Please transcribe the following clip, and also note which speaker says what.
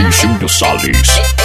Speaker 1: Gentile Salles.